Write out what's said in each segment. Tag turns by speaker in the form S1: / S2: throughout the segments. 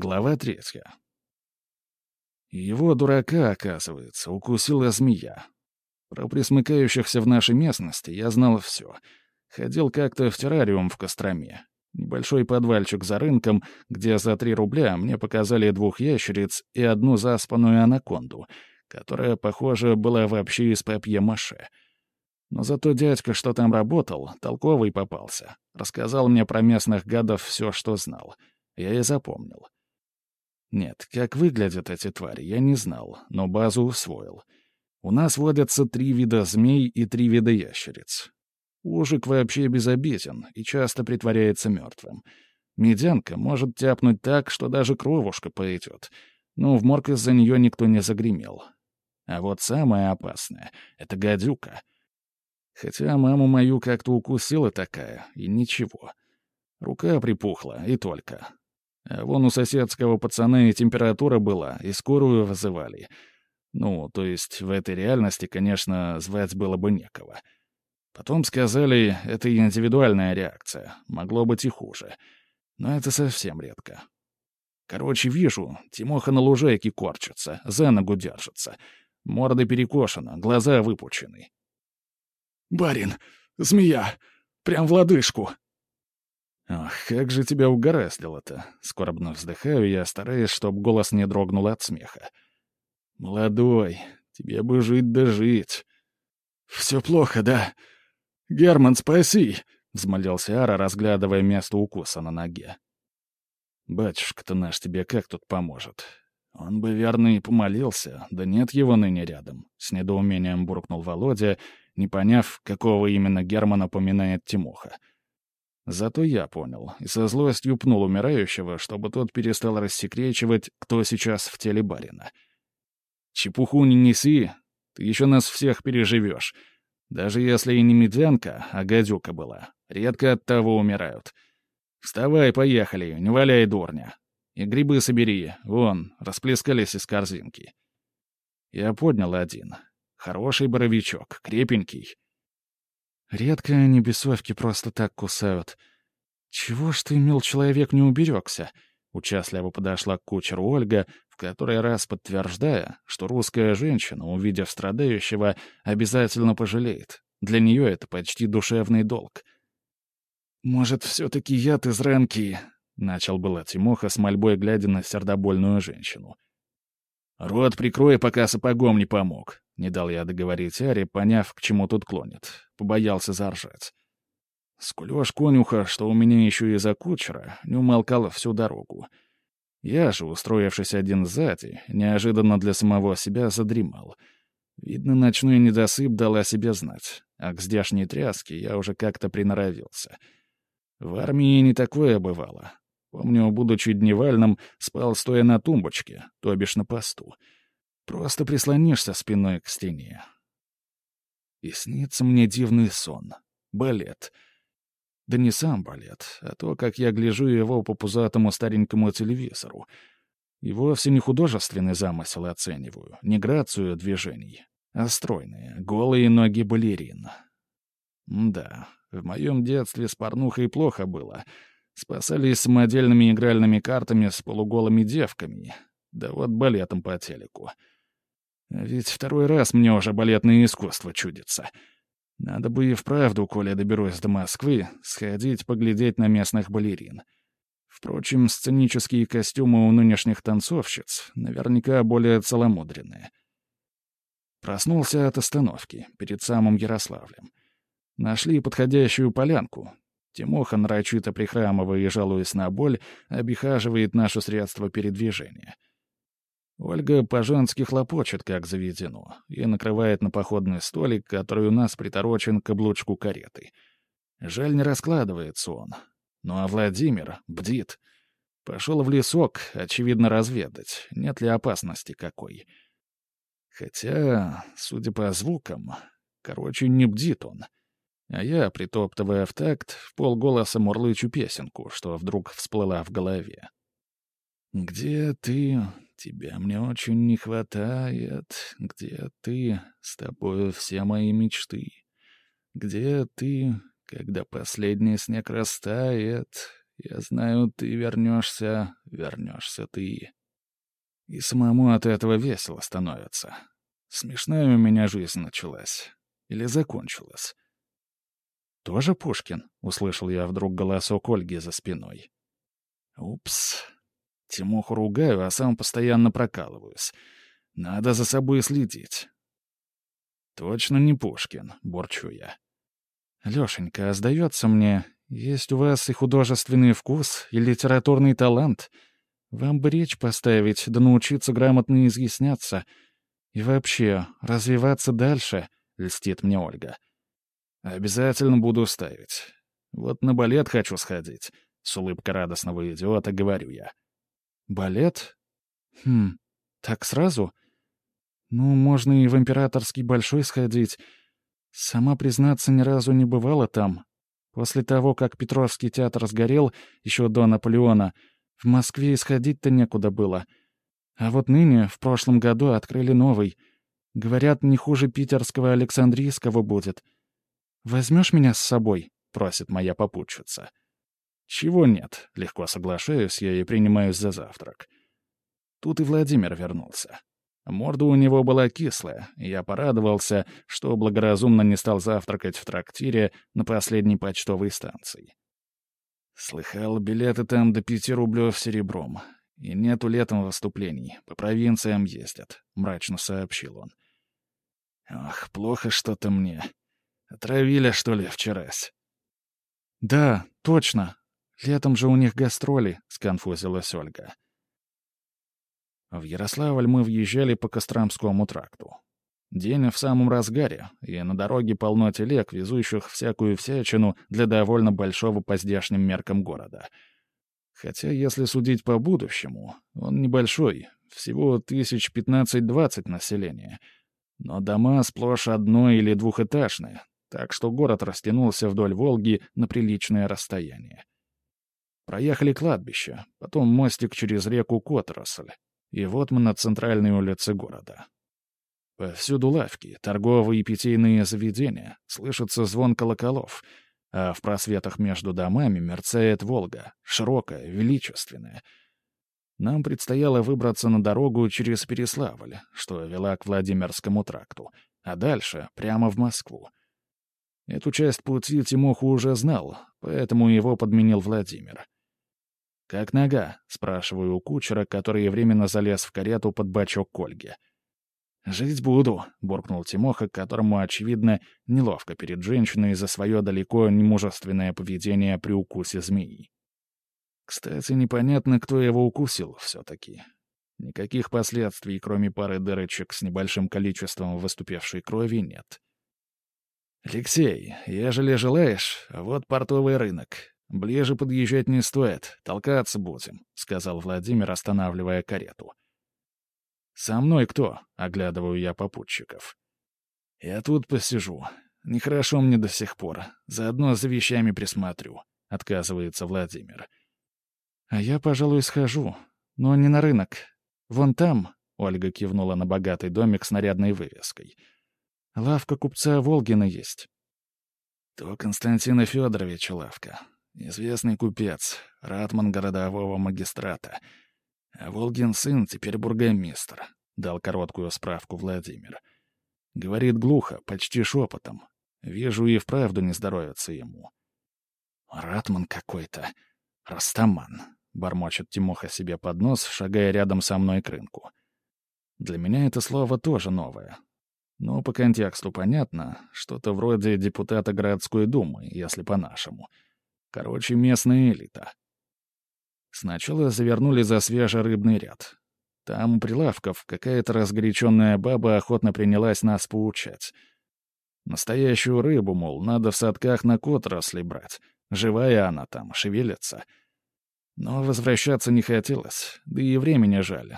S1: Глава третья. Его дурака, оказывается, укусила змея. Про присмыкающихся в нашей местности я знал все. Ходил как-то в террариум в Костроме. Небольшой подвальчик за рынком, где за три рубля мне показали двух ящериц и одну заспанную анаконду, которая, похоже, была вообще из папье-маше. Но зато дядька, что там работал, толковый попался. Рассказал мне про местных гадов все, что знал. Я и запомнил. Нет, как выглядят эти твари, я не знал, но базу усвоил. У нас водятся три вида змей и три вида ящериц. Ужик вообще безобиден и часто притворяется мертвым. Медянка может тяпнуть так, что даже кровушка пойдет. Но в морг из-за нее никто не загремел. А вот самое опасное — это гадюка. Хотя маму мою как-то укусила такая, и ничего. Рука припухла, и только. А вон у соседского пацана и температура была, и скорую вызывали. Ну, то есть в этой реальности, конечно, звать было бы некого. Потом сказали, это индивидуальная реакция, могло быть и хуже. Но это совсем редко. Короче, вижу, Тимоха на лужайке корчится, за ногу держится. Морда перекошена, глаза выпучены.
S2: «Барин, змея! Прям в лодыжку!»
S1: «Ах, как же тебя угораздило-то!» — скорбно вздыхаю я, стараясь, чтобы голос не дрогнул от смеха. «Молодой, тебе бы жить да жить!»
S2: «Все плохо, да? Герман, спаси!» — взмолился Ара, разглядывая место укуса на ноге.
S1: «Батюшка-то наш тебе как тут поможет? Он бы верно и помолился, да нет его ныне рядом», — с недоумением буркнул Володя, не поняв, какого именно Германа поминает Тимоха. Зато я понял и со злостью пнул умирающего, чтобы тот перестал рассекречивать, кто сейчас в теле барина. «Чепуху не неси, ты еще нас всех переживешь. Даже если и не медвянка, а гадюка была. Редко от того умирают. Вставай, поехали, не валяй дурня. И грибы собери, вон, расплескались из корзинки». Я поднял один. Хороший боровичок, крепенький. Редко они бесовки просто так кусают. Чего ж ты, мил человек, не уберегся? Участливо подошла к кучеру Ольга, в который раз подтверждая, что русская женщина, увидев страдающего, обязательно пожалеет. Для нее это почти душевный долг. «Может, все-таки яд из ранки?» — начал было Тимоха с мольбой, глядя на сердобольную женщину. «Рот прикрой, пока сапогом не помог», не дал я договорить Аре, поняв, к чему тут клонит. Побоялся заржать. Скулёж конюха, что у меня еще и за кучера, не умолкал всю дорогу. Я же, устроившись один сзади, неожиданно для самого себя задремал. Видно, ночной недосып дал о себе знать, а к здешней тряске я уже как-то приноровился. В армии не такое бывало. Помню, будучи дневальным, спал стоя на тумбочке, то бишь на посту — Просто прислонишься спиной к стене. И снится мне дивный сон. Балет. Да не сам балет, а то, как я гляжу его по пузатому старенькому телевизору. И вовсе не художественный замысел оцениваю, не грацию движений, а стройные, голые ноги балерин. Да, в моем детстве с порнухой плохо было. Спасались самодельными игральными картами с полуголыми девками. Да вот балетом по телеку. Ведь второй раз мне уже балетное искусство чудится. Надо бы и вправду, коли доберусь до Москвы, сходить поглядеть на местных балерин. Впрочем, сценические костюмы у нынешних танцовщиц наверняка более целомудренные. Проснулся от остановки, перед самым Ярославлем. Нашли подходящую полянку. Тимоха, нарочито прихрамывая и жалуясь на боль, обихаживает наше средство передвижения — Ольга по-женски хлопочет, как заведено, и накрывает на походный столик, который у нас приторочен к облучку кареты. Жаль, не раскладывается он. Ну а Владимир бдит. Пошел в лесок, очевидно, разведать, нет ли опасности какой. Хотя, судя по звукам, короче, не бдит он. А я, притоптывая в такт, в полголоса мурлычу песенку, что вдруг всплыла в голове. «Где ты, Тебя мне очень не хватает. Где ты? С тобою все мои мечты. Где ты, когда последний снег растает? Я знаю, ты вернешься, вернешься ты. И самому от этого весело становится. Смешная у меня жизнь началась. Или закончилась. «Тоже Пушкин?» — услышал я вдруг голосок Ольги за спиной. «Упс. Тимоху ругаю, а сам постоянно прокалываюсь. Надо за собой следить». «Точно не Пушкин», — борчу я. «Лёшенька, а сдается мне, есть у вас и художественный вкус, и литературный талант. Вам бы речь поставить, да научиться грамотно изъясняться. И вообще, развиваться дальше», — льстит мне Ольга. «Обязательно буду ставить. Вот на балет хочу сходить», — с улыбкой радостного идиота говорю я. «Балет? Хм, так сразу? Ну, можно и в императорский большой сходить. Сама, признаться, ни разу не бывала там. После того, как Петровский театр сгорел, еще до Наполеона, в Москве исходить-то некуда было. А вот ныне, в прошлом году, открыли новый. Говорят, не хуже питерского Александрийского будет». «Возьмешь меня с собой?» — просит моя попутчица. «Чего нет?» — легко соглашаюсь я и принимаюсь за завтрак. Тут и Владимир вернулся. Морда у него была кислая, и я порадовался, что благоразумно не стал завтракать в трактире на последней почтовой станции. Слыхал, билеты там до пяти рублев серебром. И нету летом выступлений, по провинциям ездят, — мрачно сообщил он. Ах, плохо что-то мне. Отравили, что ли, вчерась?» «Да, точно. Летом же у них гастроли», — сконфузилась Ольга. В Ярославль мы въезжали по Костромскому тракту. День в самом разгаре, и на дороге полно телег, везущих всякую всячину для довольно большого по здешним меркам города. Хотя, если судить по будущему, он небольшой, всего тысяч пятнадцать-двадцать населения. Но дома сплошь одно- или двухэтажные, так что город растянулся вдоль Волги на приличное расстояние. Проехали кладбище, потом мостик через реку Котросль, и вот мы на центральной улице города. Повсюду лавки, торговые и питейные заведения, слышится звон колоколов, а в просветах между домами мерцает Волга, широкая, величественная. Нам предстояло выбраться на дорогу через Переславль, что вела к Владимирскому тракту, а дальше — прямо в Москву. Эту часть пути Тимоху уже знал, поэтому его подменил Владимир. «Как нога?» — спрашиваю у кучера, который временно залез в карету под бачок к Ольге. «Жить буду», — буркнул Тимоха, которому, очевидно, неловко перед женщиной за свое далеко немужественное поведение при укусе змеи. Кстати, непонятно, кто его укусил все-таки. Никаких последствий, кроме пары дырочек с небольшим количеством выступившей крови, нет. «Алексей, ежели желаешь, вот портовый рынок. Ближе подъезжать не стоит, толкаться будем», — сказал Владимир, останавливая карету. «Со мной кто?» — оглядываю я попутчиков. «Я тут посижу. Нехорошо мне до сих пор. Заодно за вещами присмотрю», — отказывается Владимир. «А я, пожалуй, схожу. Но не на рынок. Вон там», — Ольга кивнула на богатый домик с нарядной вывеской — Лавка купца Волгина есть. То Константина Федоровича лавка. Известный купец, ратман городового магистрата. А Волгин сын теперь бургомистр, дал короткую справку Владимир. Говорит глухо, почти шепотом. Вижу, и вправду не здоровится ему. Ратман какой-то. Растаман. Бормочет Тимоха себе под нос, шагая рядом со мной к рынку. Для меня это слово тоже новое, но по контексту понятно, что-то вроде депутата городской думы, если по-нашему. Короче, местная элита. Сначала завернули за свежий рыбный ряд. Там у прилавков какая-то разгоряченная баба охотно принялась нас поучать. Настоящую рыбу, мол, надо в садках на кот росли брать. Живая она там, шевелится. Но возвращаться не хотелось, да и времени жаль.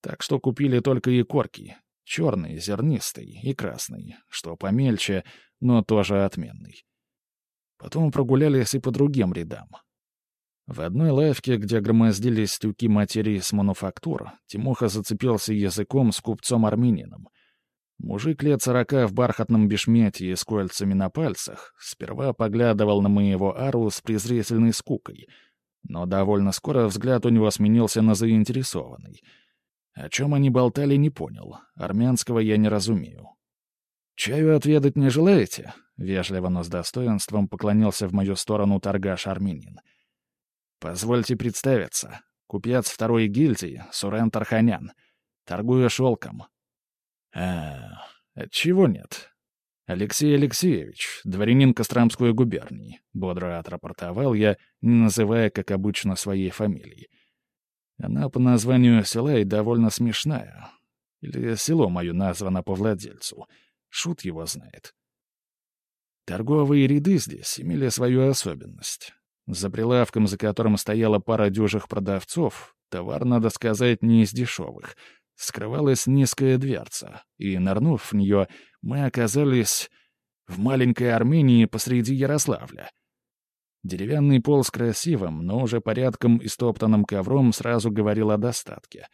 S1: Так что купили только и корки, Черный, зернистый и красный, что помельче, но тоже отменный. Потом прогулялись и по другим рядам. В одной лавке, где громоздились тюки материи с мануфактур, Тимоха зацепился языком с купцом-армянином. Мужик лет сорока в бархатном бешмете с кольцами на пальцах сперва поглядывал на моего ару с презрительной скукой, Но довольно скоро взгляд у него сменился на заинтересованный. О чем они болтали, не понял. Армянского я не разумею. «Чаю отведать не желаете?» — вежливо, но с достоинством поклонился в мою сторону торгаш Армянин. «Позвольте представиться. Купец второй гильдии, Сурен Тарханян. Торгую шелком». «А, отчего нет?» «Алексей Алексеевич, дворянин Костромской губернии», — бодро отрапортовал я, не называя, как обычно, своей фамилии. Она по названию села и довольно смешная. Или село мое названо по владельцу — Шут его знает. Торговые ряды здесь имели свою особенность. За прилавком, за которым стояла пара дюжих продавцов, товар, надо сказать, не из дешевых, скрывалась низкая дверца, и, нырнув в нее, мы оказались в маленькой Армении посреди Ярославля. Деревянный пол с красивым, но уже порядком истоптанным ковром сразу говорил о достатке.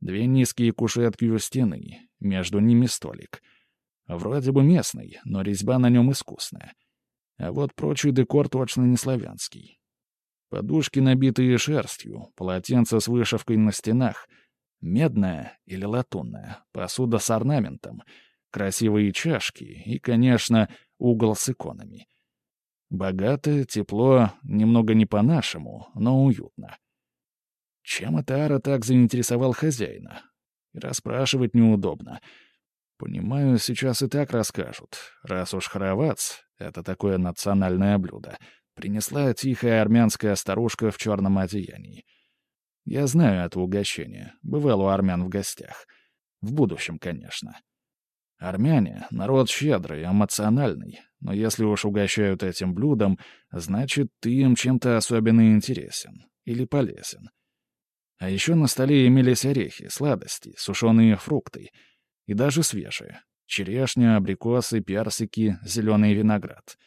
S1: Две низкие кушетки у стены, между ними столик — Вроде бы местный, но резьба на нем искусная. А вот прочий декор точно не славянский. Подушки, набитые шерстью, полотенца с вышивкой на стенах, медная или латунная, посуда с орнаментом, красивые чашки и, конечно, угол с иконами. Богато, тепло, немного не по-нашему, но уютно. Чем это Ара так заинтересовал хозяина? И расспрашивать неудобно — Понимаю, сейчас и так расскажут. Раз уж хоровац — это такое национальное блюдо, принесла тихая армянская старушка в черном одеянии. Я знаю это угощение. Бывал у армян в гостях. В будущем, конечно. Армяне — народ щедрый, эмоциональный, но если уж угощают этим блюдом, значит, ты им чем-то особенно интересен или полезен. А еще на столе имелись орехи, сладости, сушеные фрукты — и даже свежие. Черешня, абрикосы, персики, зеленый виноград.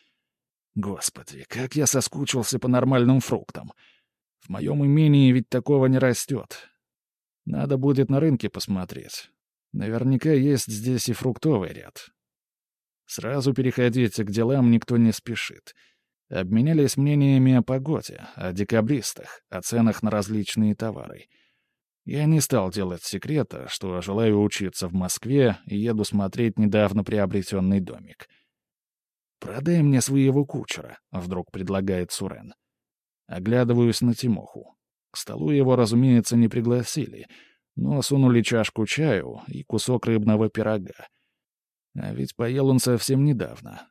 S1: Господи, как я соскучился по нормальным фруктам. В моем имении ведь такого не растет. Надо будет на рынке посмотреть. Наверняка есть здесь и фруктовый ряд. Сразу переходите к делам никто не спешит. Обменялись мнениями о погоде, о декабристах, о ценах на различные товары — я не стал делать секрета, что желаю учиться в Москве и еду смотреть недавно приобретенный домик. «Продай мне своего кучера», — вдруг предлагает Сурен. Оглядываюсь на Тимоху. К столу его, разумеется, не пригласили, но сунули чашку чаю и кусок рыбного пирога. А ведь поел он совсем недавно.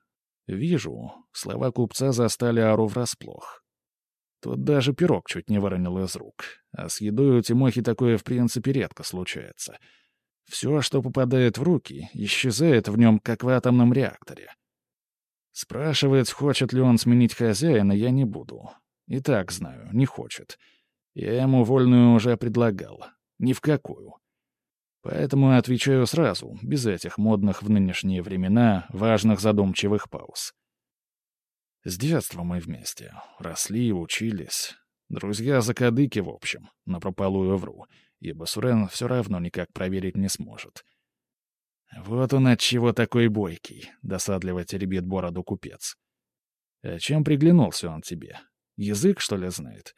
S1: Вижу, слова купца застали Ару врасплох. Тот даже пирог чуть не выронил из рук. А с едой у Тимохи такое, в принципе, редко случается. Все, что попадает в руки, исчезает в нем, как в атомном реакторе. Спрашивать, хочет ли он сменить хозяина, я не буду. И так знаю, не хочет. Я ему вольную уже предлагал. Ни в какую. Поэтому отвечаю сразу, без этих модных в нынешние времена важных задумчивых пауз. С детства мы вместе. Росли, учились. Друзья закадыки, в общем, напропалую вру, ибо Сурен все равно никак проверить не сможет. Вот он от чего такой бойкий, досадливо теребит бороду купец. А чем приглянулся он тебе? Язык, что ли, знает?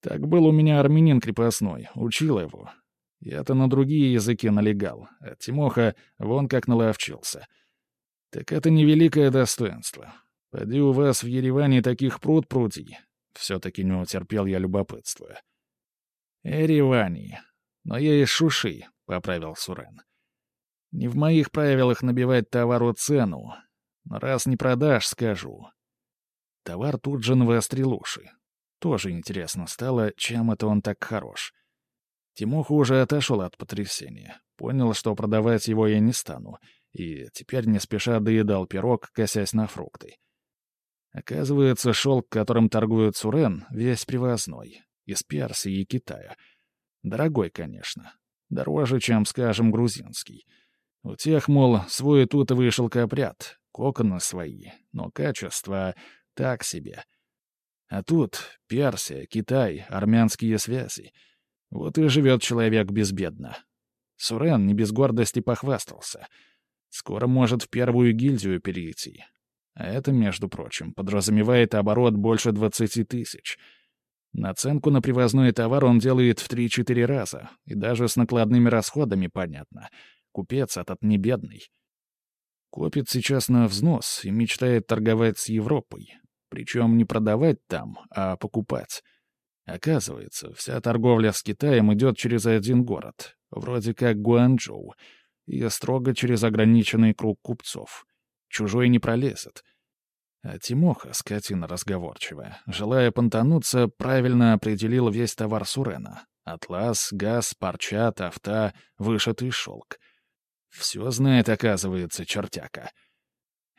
S1: Так был у меня армянин крепостной, учил его. Я-то на другие языки налегал, а Тимоха вон как наловчился. Так это невеликое достоинство. Поди у вас в Ереване таких пруд пруди. Все-таки не утерпел я любопытство. Еревани. Но я из Шуши, — поправил Сурен. Не в моих правилах набивать товару цену. Но раз не продашь, скажу. Товар тут же навострил уши. Тоже интересно стало, чем это он так хорош. Тимоха уже отошел от потрясения. Понял, что продавать его я не стану. И теперь не спеша доедал пирог, косясь на фрукты. Оказывается, шелк, которым торгует Сурен, весь привозной. Из Персии и Китая. Дорогой, конечно. Дороже, чем, скажем, грузинский. У тех, мол, свой тутовый шелкопряд, коконы свои, но качество так себе. А тут Персия, Китай, армянские связи. Вот и живет человек безбедно. Сурен не без гордости похвастался. Скоро может в первую гильдию перейти. А это, между прочим, подразумевает оборот больше 20 тысяч. Наценку на привозной товар он делает в 3-4 раза, и даже с накладными расходами понятно. Купец этот не бедный. Копит сейчас на взнос и мечтает торговать с Европой. Причем не продавать там, а покупать. Оказывается, вся торговля с Китаем идет через один город, вроде как Гуанчжоу, и строго через ограниченный круг купцов. Чужой не пролезет. А Тимоха, скотина разговорчивая, желая понтануться, правильно определил весь товар Сурена. Атлас, газ, парча, тафта, вышитый шелк. Все знает, оказывается, чертяка.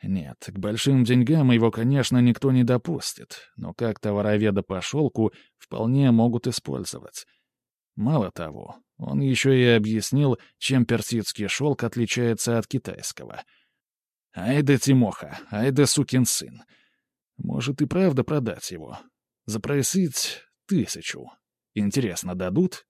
S1: Нет, к большим деньгам его, конечно, никто не допустит, но как товароведа по шелку вполне могут использовать. Мало того, он еще и объяснил, чем персидский шелк отличается от китайского — Ай да Тимоха, ай да сукин сын. Может и правда продать его. Запросить тысячу. Интересно, дадут?